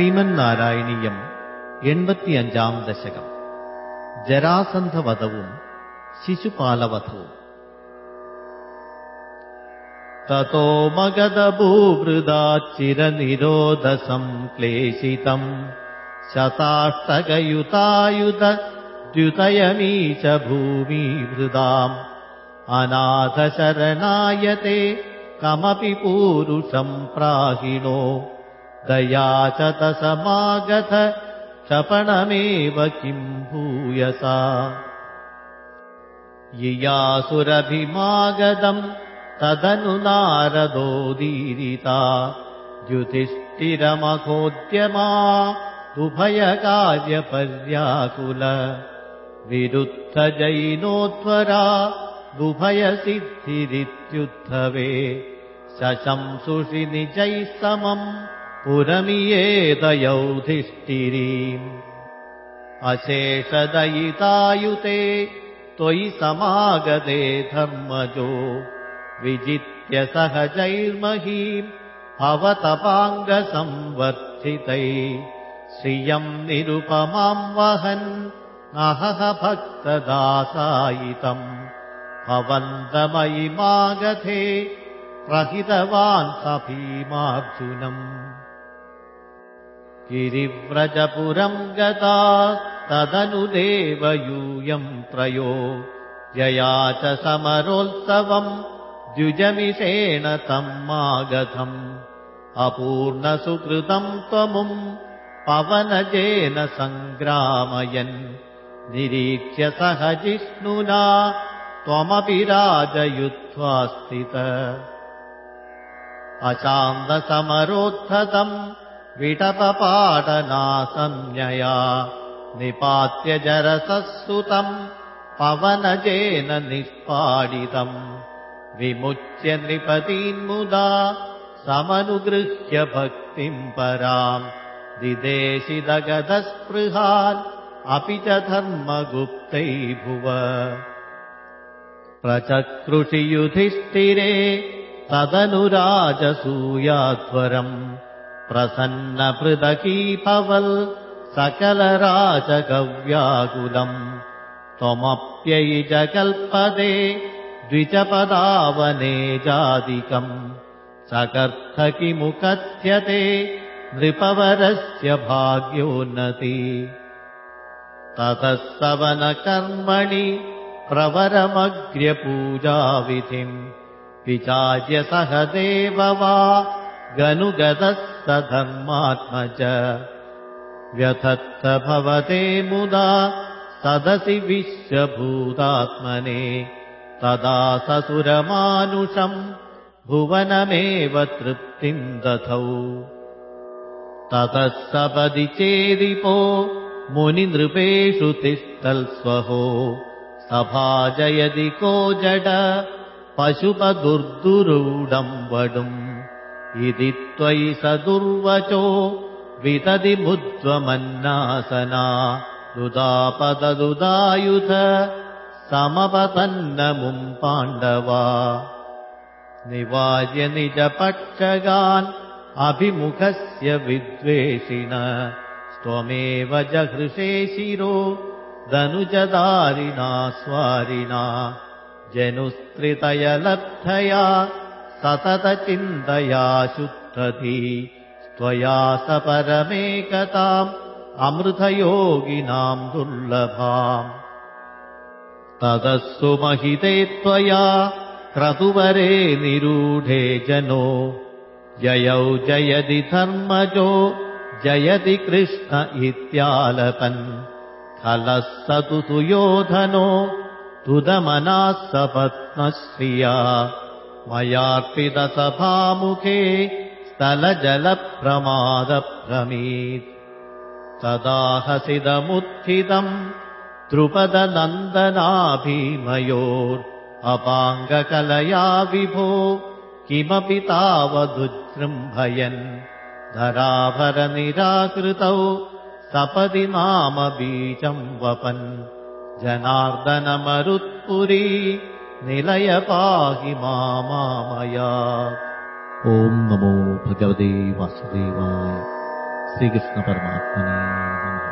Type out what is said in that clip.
ശ്രീമന്നാരായണീയം എൺപത്തിയഞ്ചാം ദശകം ജരാസന്ധവധവും ശിശുപാലവധവും ततो मगधभूवृदाच्चिरनिरोधसंक्लेशितम् शताष्टकयुतायुध द्युतयमी च भूमिवृदाम् अनाथशरणायते कमपि पूरुषम् प्राहिणो दया च तसमागत क्षपणमेव किम् भूयसा? ययासुरभिमागदम् तदनु नारदोदीरिता द्युतिष्ठिरमघोद्यमा उभयकार्यपर्याकुल विरुद्धजैनोध्वरा उभयसिद्धिरित्युद्धवे शशंसुषि निजैः समम् पुरमियेदयौधिष्ठिरीम्। अशेषदयितायुते त्वयि समागते धर्मजो। विजित्य सहजैर्महीम् भवतपाङ्गसंवर्धितै। श्रियम् निरुपमाम् वहन् अहह भक्तदासायितम्। भवन्तमयि मागधे प्रहितवान् स भीमार्जुनम् गिरिव्रजपुरम् गता तदनु देवयूयम् त्रयो। यया च समरोत्सवम् द्विजमिषेण तम् आगतम् अपूर्णसुकृतम् त्वमुम् पवनजेन सङ्ग्रामयन्। निरीक्ष्य सह जिष्णुना त्वमपि राजयुत्वा स्थित विटपपाटनासंज्ञया निपात्य जरसः पवनजेन निष्पाडितम् विमुच्य नृपतीन्मुदा समनुगृह्य भक्तिम् पराम्। दिदेशिदगदस्पृहान् अपि च धर्मगुप्तै भुव प्रचकृषियुधिष्ठिरे तदनुराजसूयाध्वरम् प्रसन्नपृदकीपवल् सकलराजगव्याकुलम् त्वमप्ययि च कल्पदे द्विजपदावने जादिकम् सकर्थ किमुकथ्यते नृपवरस्य भाग्योन्नति। ततः सवनकर्मणि प्रवरमग्र्यपूजाविधिम् विचार्य सह देव वा गनुगतः धर्मात्मज व्यथत्थ भवते मुदा सदसि विश्वभूतात्मने। तदा ससुरमानुषम् भुवनमेव तृप्तिम् दधौ। ततः सपदि चेदिपो मुनिनृपेषु तिष्ठल्स्वहो। सभाजयदि को जड पशुपदुर्दुरूढम् वडुम् इति त्वयि स दुर्वचो वितदिमुद्वमन्नासना दुदापददुदायुध समपतन्नमुम् पाण्डवा। निवार्य निजपक्षगान् अभिमुखस्य विद्वेषिण। त्वमेव जहृषे शिरो दनुजदारिणा स्वारिणा। जनुस्त्रितयलब्धया सततचिन्तया शुद्धति त्वया स परमेकताम् अमृतयोगिनाम् दुर्लभाम्। ततः सुमहिते त्वया क्रतुवरे निरूढे जनो। जयौ जयति धर्मजो जयति कृष्ण इत्यालपन्। खलः स तु सुयोधनो तुदमनाः सपत्नश्रिया मयार्पितसभामुखे स्थलजलप्रमादभ्रमीत् तदाहसिदमुत्थितम् द्रुपदनन्दनाभिमयोर् अपाङ्गकलया विभो किमपि तावदुजृम्भयन् धराभरनिराकृतौ सपदि नाम बीजम् वपन्। जनार्दनमरुत्पुरी निलय पाहि मामया ॐ नमो भगवते वासुदेवाय श्रीकृष्णपरमात्मने नमः